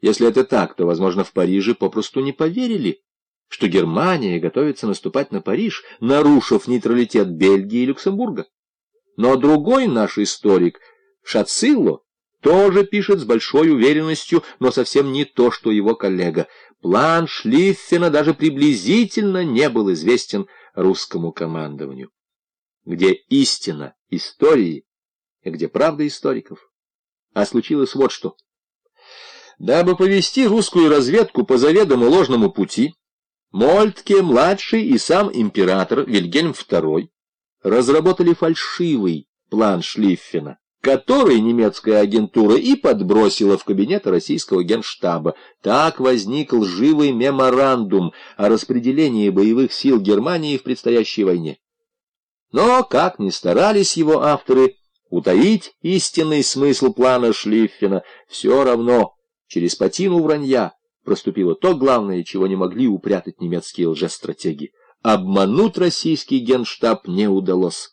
Если это так, то, возможно, в Париже попросту не поверили, что Германия готовится наступать на Париж, нарушив нейтралитет Бельгии и Люксембурга. Но другой наш историк, Шацилло, тоже пишет с большой уверенностью, но совсем не то, что его коллега. План Шлиффена даже приблизительно не был известен русскому командованию. Где истина истории где правда историков. А случилось вот что. Дабы повести русскую разведку по заведомо ложному пути, Мольтке, младший и сам император Вильгельм II разработали фальшивый план Шлиффена, который немецкая агентура и подбросила в кабинет российского генштаба. Так возник лживый меморандум о распределении боевых сил Германии в предстоящей войне. Но, как ни старались его авторы утаить истинный смысл плана Шлиффена, все равно через патину вранья проступило то главное, чего не могли упрятать немецкие лжестратеги. Обмануть российский генштаб не удалось.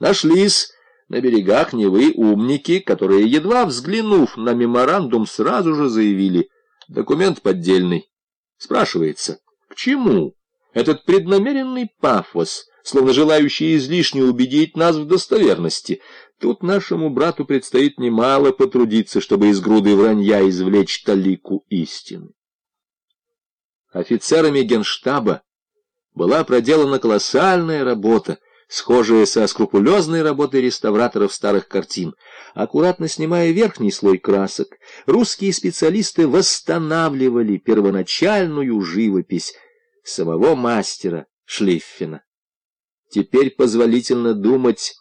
Нашлись на берегах Невы умники, которые, едва взглянув на меморандум, сразу же заявили «документ поддельный». Спрашивается, к чему этот преднамеренный пафос, словно желающий излишне убедить нас в достоверности? Тут нашему брату предстоит немало потрудиться, чтобы из груды вранья извлечь талику истины. Офицерами генштаба была проделана колоссальная работа, схожая со скрупулезной работой реставраторов старых картин. Аккуратно снимая верхний слой красок, русские специалисты восстанавливали первоначальную живопись самого мастера Шлиффена. Теперь позволительно думать,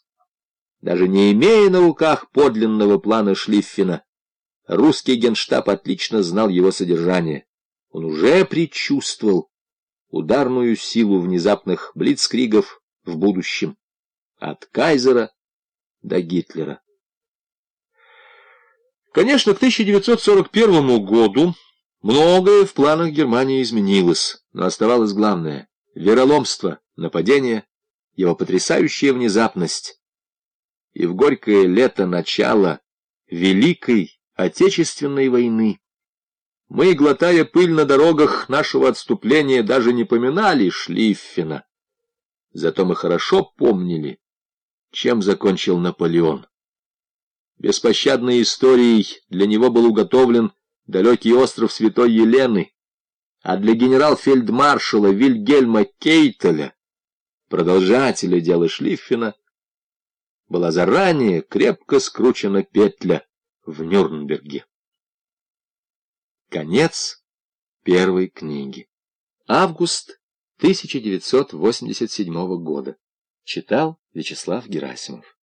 даже не имея на руках подлинного плана Шлиффена, русский генштаб отлично знал его содержание. Он уже предчувствовал ударную силу внезапных блицкригов в будущем, от Кайзера до Гитлера. Конечно, к 1941 году многое в планах Германии изменилось, но оставалось главное — вероломство, нападение, его потрясающая внезапность. И в горькое лето начала Великой Отечественной войны мы, глотая пыль на дорогах нашего отступления, даже не поминали Шлиффена. Зато мы хорошо помнили, чем закончил Наполеон. Беспощадной историей для него был уготовлен далекий остров Святой Елены, а для генерал-фельдмаршала Вильгельма Кейтеля, продолжателя дела Шлиффена, была заранее крепко скручена петля в Нюрнберге. Конец первой книги. Август 1987 года. Читал Вячеслав Герасимов.